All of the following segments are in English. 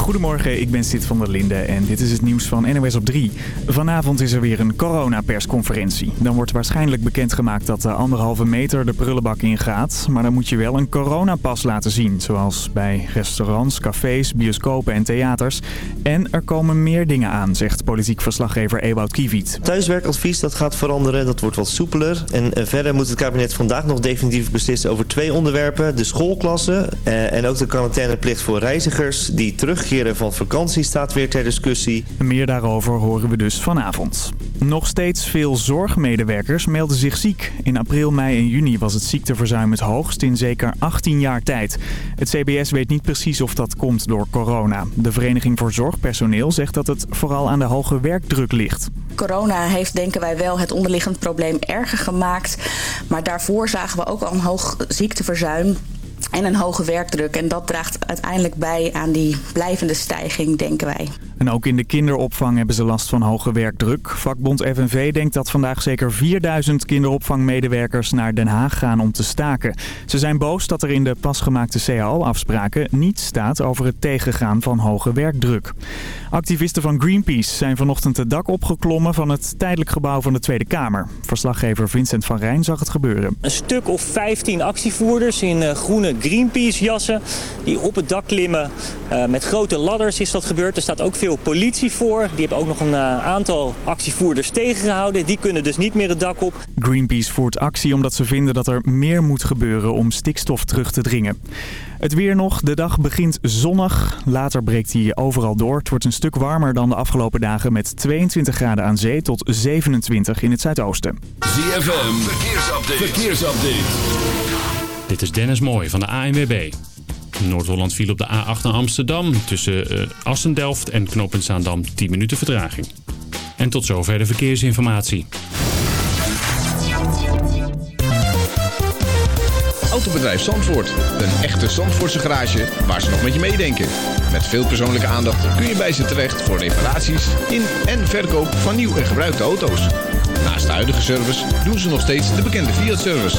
Goedemorgen, ik ben Sid van der Linde en dit is het nieuws van NOS op 3. Vanavond is er weer een coronapersconferentie. Dan wordt waarschijnlijk bekendgemaakt dat de anderhalve meter de prullenbak ingaat. Maar dan moet je wel een coronapas laten zien. Zoals bij restaurants, cafés, bioscopen en theaters. En er komen meer dingen aan, zegt politiek verslaggever Ewout Kiewiet. Thuiswerkadvies dat gaat veranderen, dat wordt wat soepeler. En eh, verder moet het kabinet vandaag nog definitief beslissen over twee onderwerpen. De schoolklassen eh, en ook de quarantaineplicht voor reizigers die terugkeren van vakantie staat weer ter discussie. Meer daarover horen we dus vanavond. Nog steeds veel zorgmedewerkers melden zich ziek. In april, mei en juni was het ziekteverzuim het hoogst in zeker 18 jaar tijd. Het CBS weet niet precies of dat komt door corona. De Vereniging voor Zorgpersoneel zegt dat het vooral aan de hoge werkdruk ligt. Corona heeft denken wij wel het onderliggend probleem erger gemaakt. Maar daarvoor zagen we ook al een hoog ziekteverzuim en een hoge werkdruk. En dat draagt uiteindelijk bij aan die blijvende stijging, denken wij. En ook in de kinderopvang hebben ze last van hoge werkdruk. Vakbond FNV denkt dat vandaag zeker 4000 kinderopvangmedewerkers naar Den Haag gaan om te staken. Ze zijn boos dat er in de pasgemaakte CAO-afspraken niet staat over het tegengaan van hoge werkdruk. Activisten van Greenpeace zijn vanochtend het dak opgeklommen van het tijdelijk gebouw van de Tweede Kamer. Verslaggever Vincent van Rijn zag het gebeuren. Een stuk of 15 actievoerders in eh, groene Greenpeace-jassen die op het dak klimmen. Uh, met grote ladders is dat gebeurd. Er staat ook veel politie voor. Die hebben ook nog een uh, aantal actievoerders tegengehouden. Die kunnen dus niet meer het dak op. Greenpeace voert actie omdat ze vinden dat er meer moet gebeuren om stikstof terug te dringen. Het weer nog. De dag begint zonnig. Later breekt hij overal door. Het wordt een stuk warmer dan de afgelopen dagen met 22 graden aan zee tot 27 in het zuidoosten. ZFM, verkeersupdate. verkeersupdate. Dit is Dennis Mooij van de ANWB. Noord-Holland viel op de A8 naar Amsterdam. Tussen uh, Assendelft en Knopensaandam 10 minuten vertraging. En tot zover de verkeersinformatie. Autobedrijf Zandvoort. Een echte Zandvoortse garage waar ze nog met je meedenken. Met veel persoonlijke aandacht kun je bij ze terecht voor reparaties in en verkoop van nieuw en gebruikte auto's. Naast de huidige service doen ze nog steeds de bekende Fiat-service.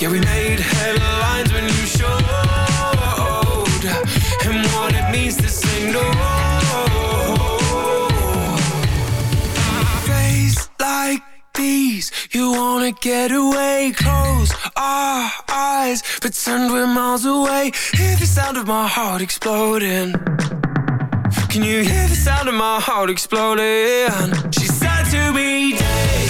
yeah, we made headlines when you showed him what it means to say no. Days like these, you wanna get away. Close our eyes, pretend we're miles away. Hear the sound of my heart exploding. Can you hear the sound of my heart exploding? She said to me, days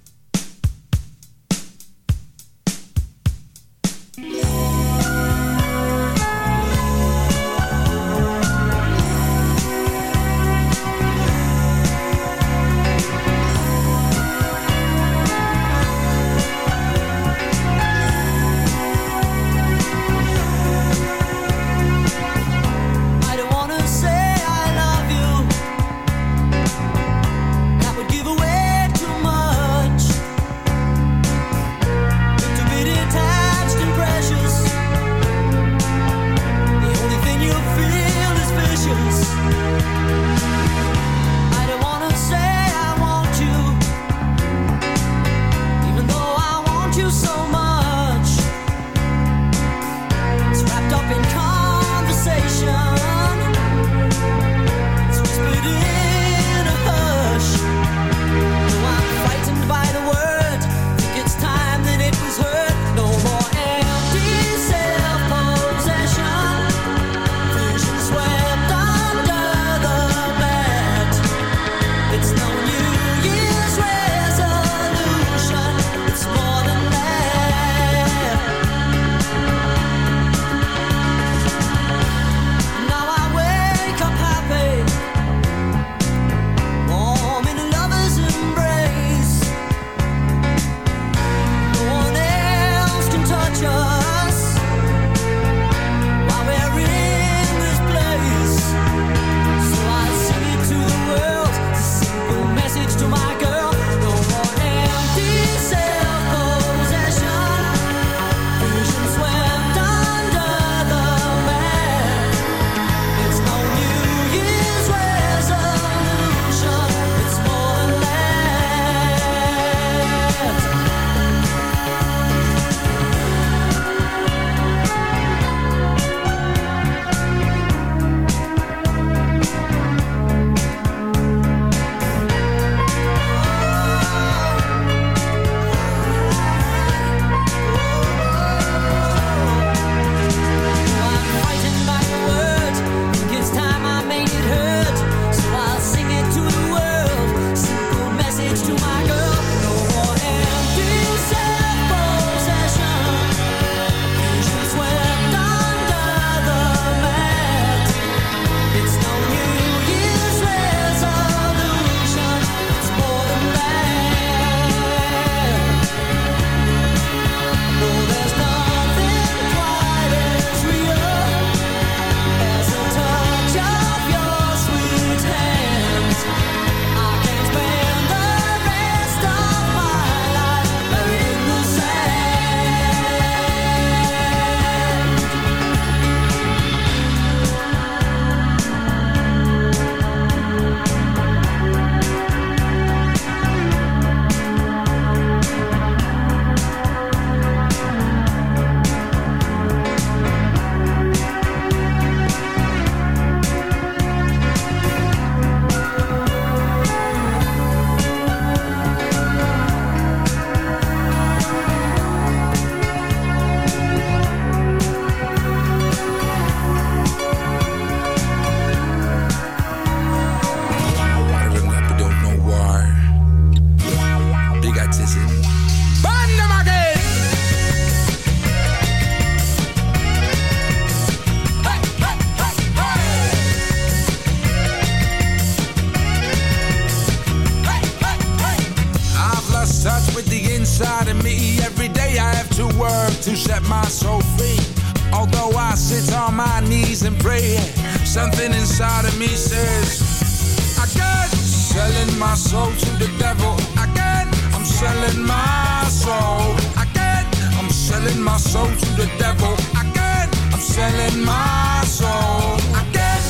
Selling my soul. Again,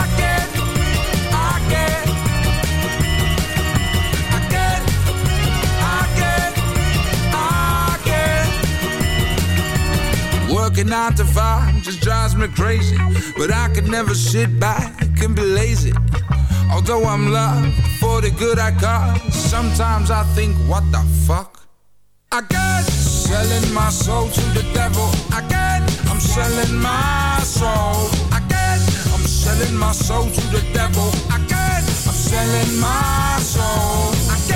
again, again. Again, again, again. Working nine to five just drives me crazy. But I could never sit back and be lazy. Although I'm loved for the good I got, sometimes I think, what the fuck? Again, selling my soul to the devil. Again, I'm selling my soul. Again, I'm selling my soul to the devil. Again, I'm selling my soul. Again, again,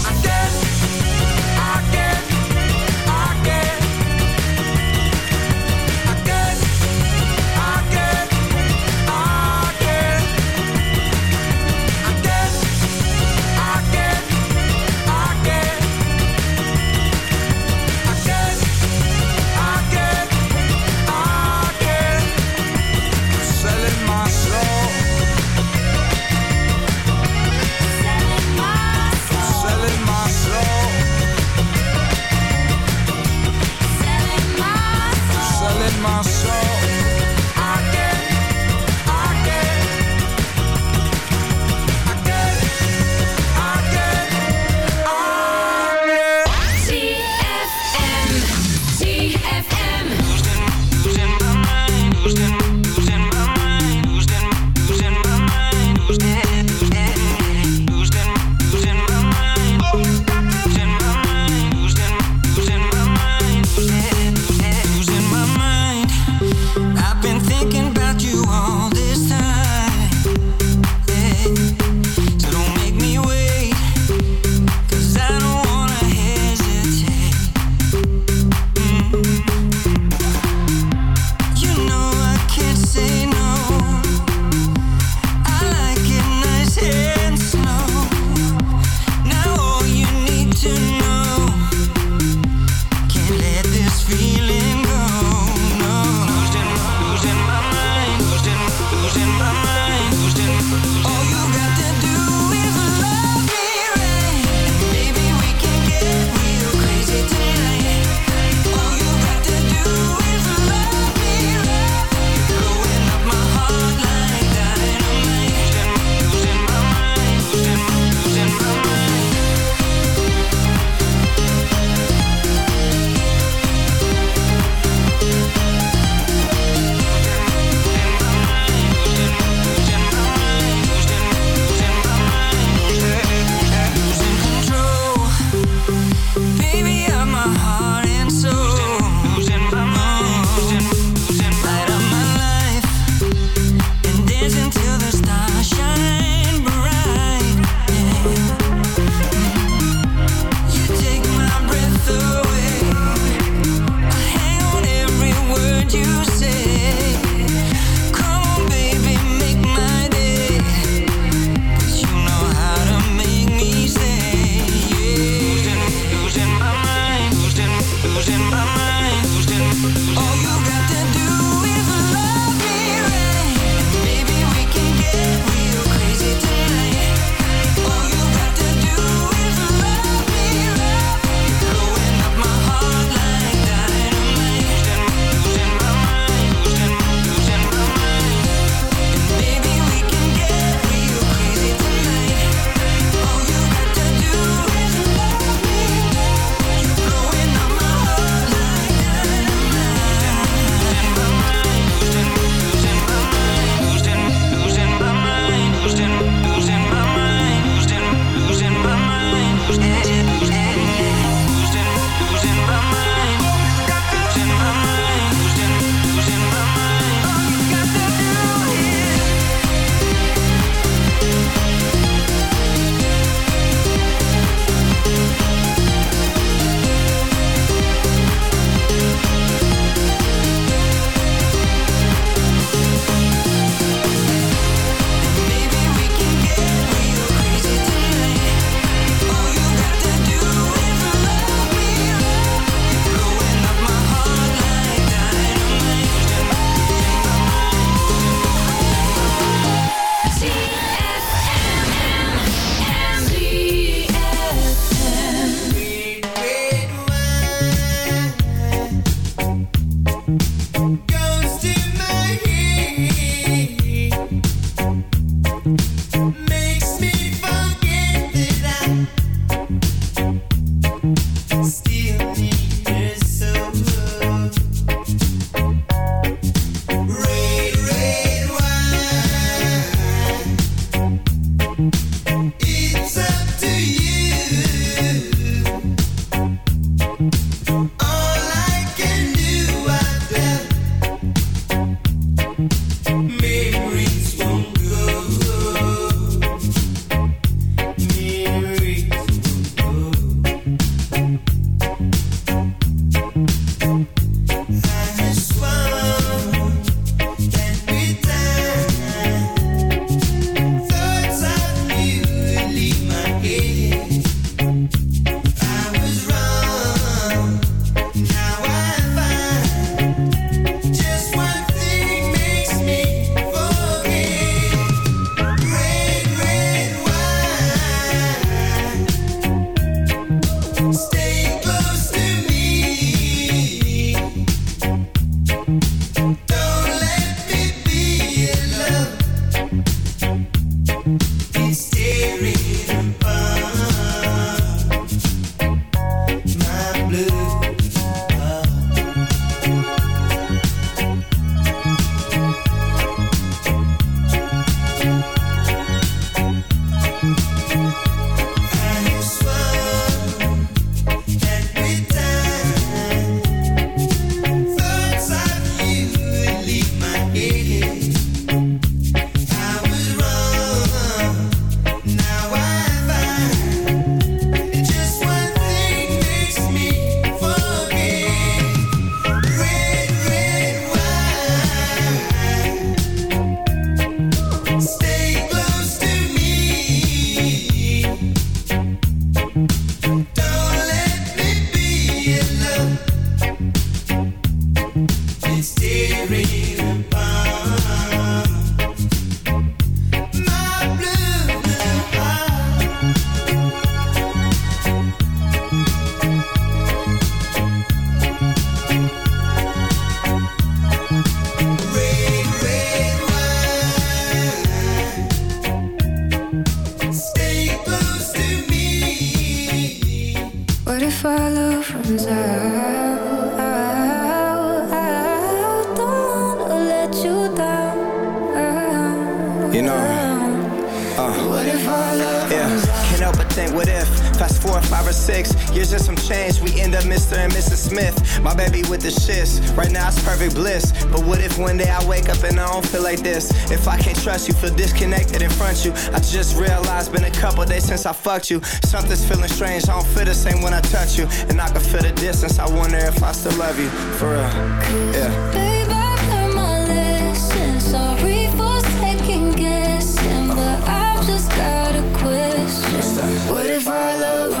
Years and some change, we end up Mr. and Mrs. Smith. My baby with the shits. Right now it's perfect bliss. But what if one day I wake up and I don't feel like this? If I can't trust you, feel disconnected in front of you. I just realized been a couple days since I fucked you. Something's feeling strange. I don't feel the same when I touch you, and I can feel the distance. I wonder if I still love you for real. Yeah. Babe, I learned my lesson. Sorry for second guessing, but I've just got a question. What if our love runs out? What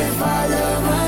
if our love runs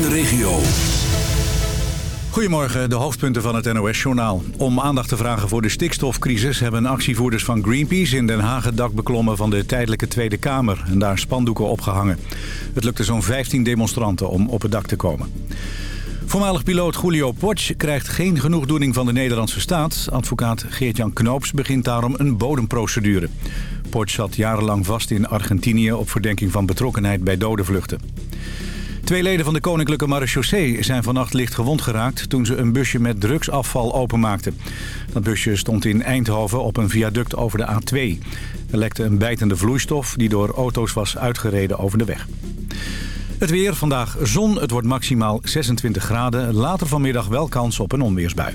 de regio. Goedemorgen, de hoofdpunten van het NOS-journaal. Om aandacht te vragen voor de stikstofcrisis... hebben actievoerders van Greenpeace in Den Haag het dak beklommen... van de tijdelijke Tweede Kamer en daar spandoeken opgehangen. Het lukte zo'n 15 demonstranten om op het dak te komen. Voormalig piloot Julio Potsch krijgt geen genoegdoening van de Nederlandse staat. Advocaat Geert-Jan Knoops begint daarom een bodemprocedure. Potsch zat jarenlang vast in Argentinië op verdenking van betrokkenheid bij dodenvluchten. vluchten. Twee leden van de Koninklijke Marechaussee zijn vannacht licht gewond geraakt... toen ze een busje met drugsafval openmaakten. Dat busje stond in Eindhoven op een viaduct over de A2. Er lekte een bijtende vloeistof die door auto's was uitgereden over de weg. Het weer, vandaag zon, het wordt maximaal 26 graden. Later vanmiddag wel kans op een onweersbui.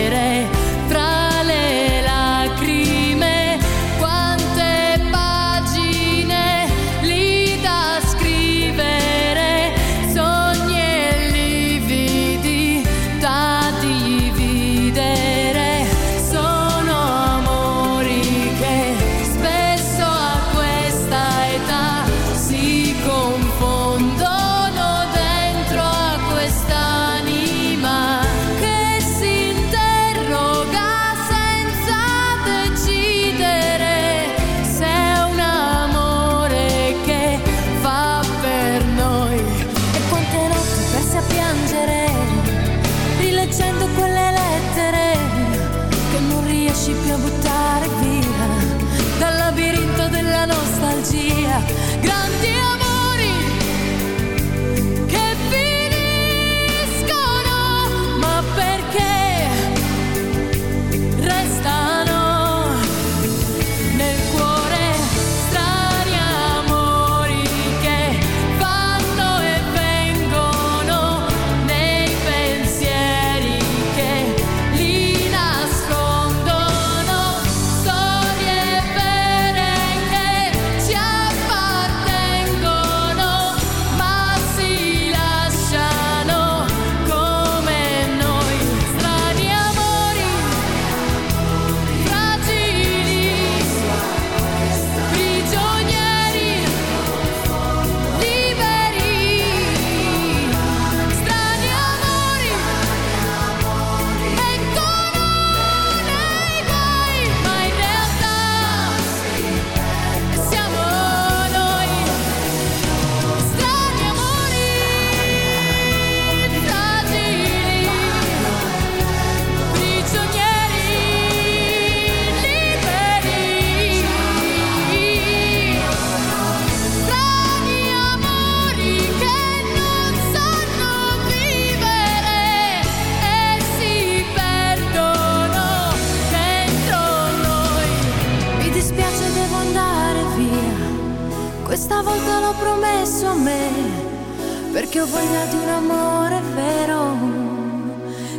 perché ho voglia di un amore vero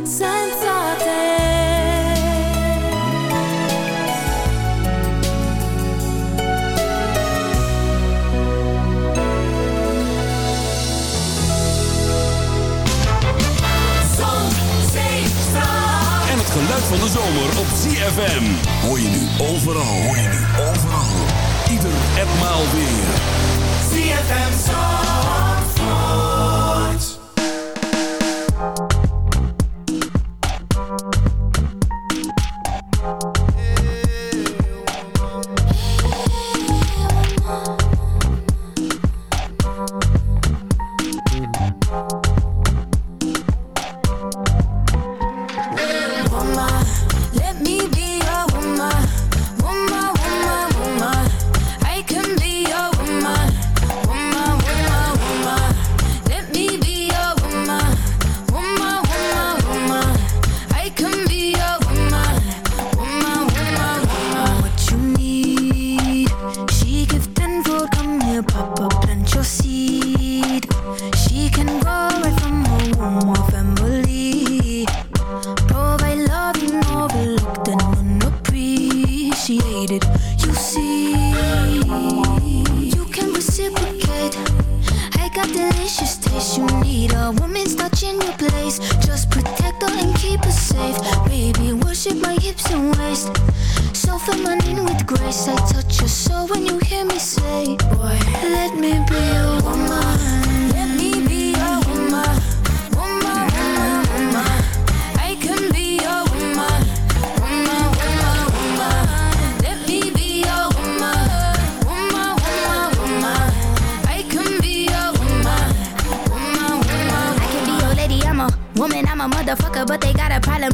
senza te. En het geluid van de zomer op ZFM. Hoor je nu overal. Hoor je nu overal. Ieder en maal weer. ZFM Zandvoort. Hips and waist. So feminine with grace. I touch your soul when you hear me say, Boy, let me be your woman. Let me be your woman. Woman, woman. I can be your woman. Woman, woman, woman. Let me be your woman. Woman, woman, woman. I can be your woman. Woman, woman. I can be your lady. I'm a woman. I'm a motherfucker, but they got a problem.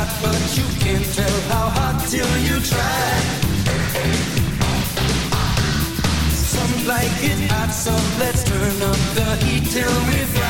hot, but you can't tell how hot till you try. Some like it hot, so let's turn up the heat till we fry.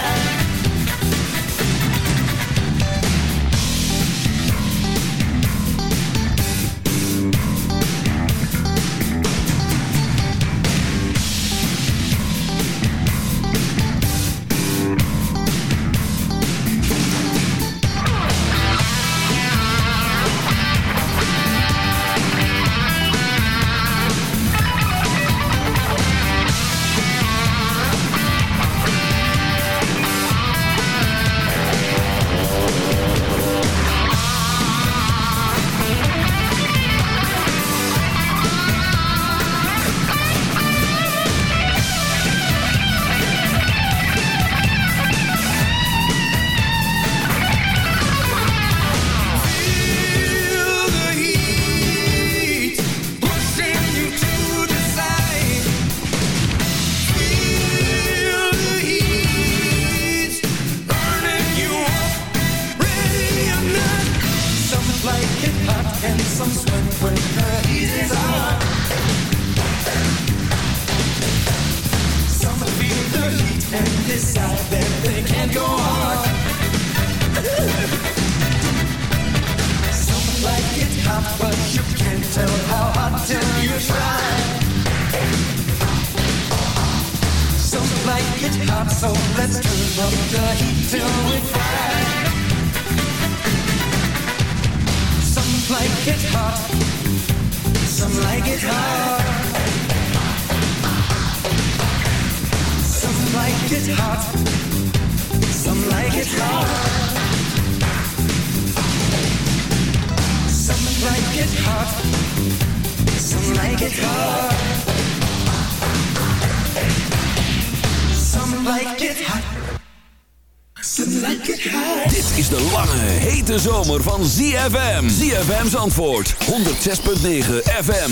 zomer van ZFM. ZFM's antwoord. 106.9 FM.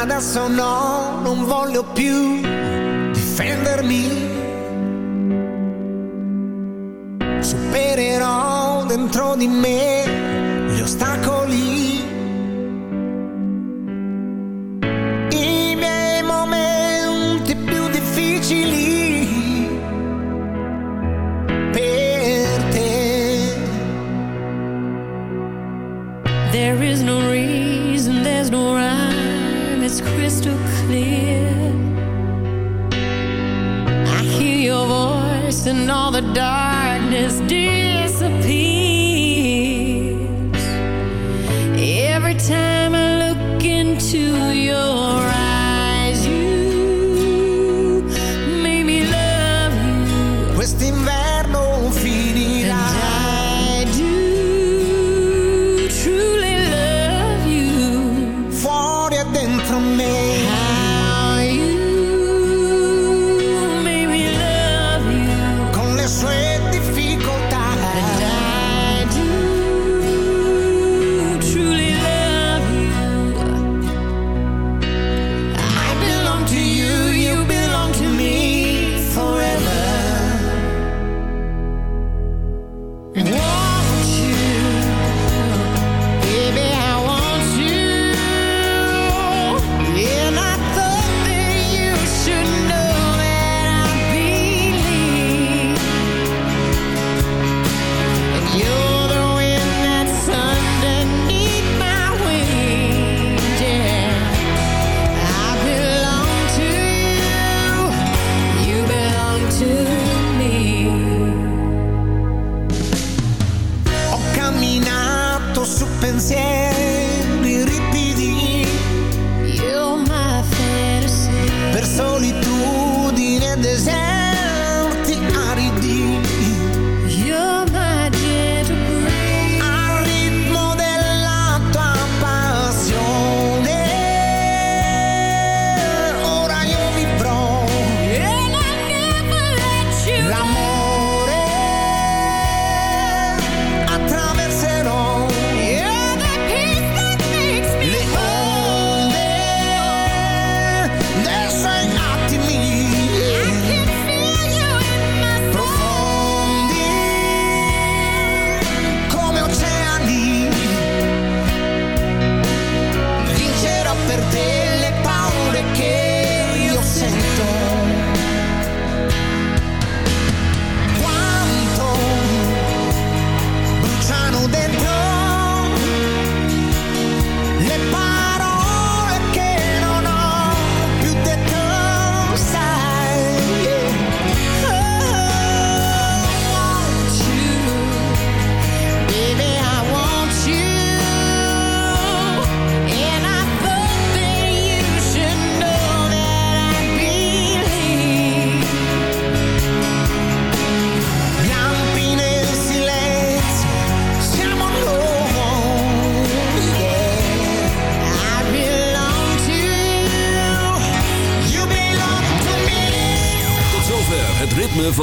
Adesso no, non voglio più difendermi. Supererò dentro di me the dark. conciencia.